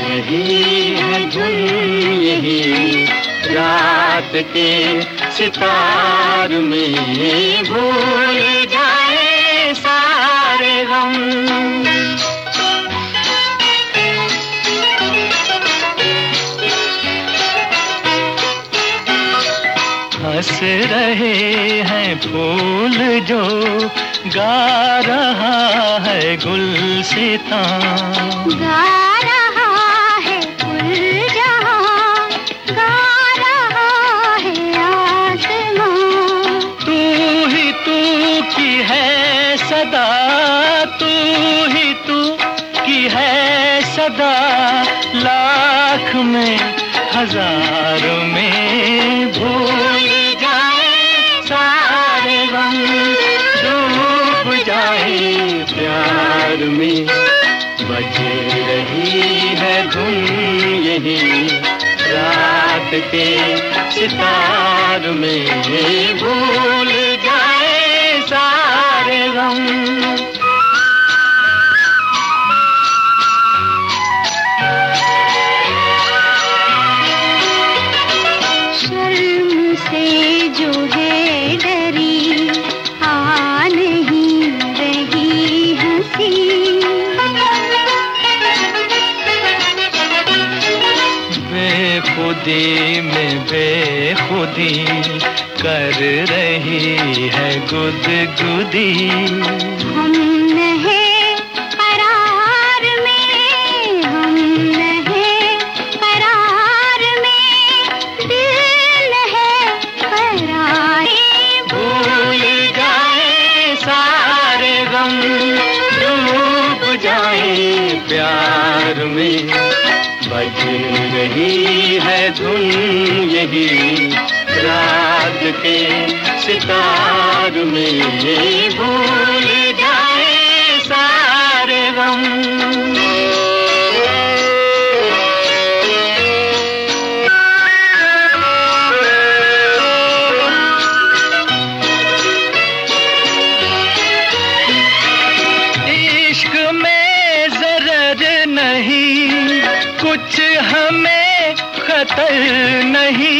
रही है धुन, यही रात के सितार में भूल जाए सारे गम। हंस रहे हैं फूल जो गा रहा है गुल सीता गा रहा सदा तू ही तू की है सदा लाख में, हज़ार में भूल जाए सारे गम, डूब जाए प्यार में। बज रही है धुन यही, रात के सितार में, भूल बेखुदी में बेखुदी कर रही है गुदगुदी। हम नहीं प्यार में। बज रही है धुन यही रात के सितार में। कुछ हमें खतर नहीं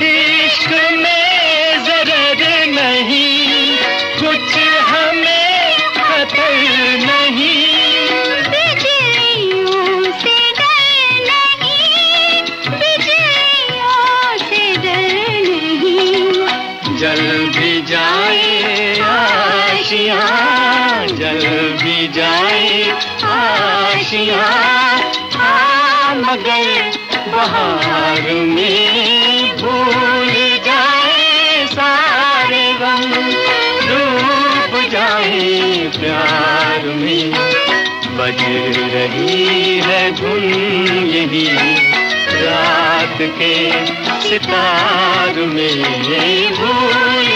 इश्क में जरर नहीं कुछ हमें खतर नहीं। बिजलियों से डर नहीं बिजलियों से डर नहीं। जल भी जाए आशिया जल भी जाए आशियाँ। मगर बहार में भूल जाए सारे गम, डूब जाए प्यार में बज रही है धुन यही, रात के सितार में भूल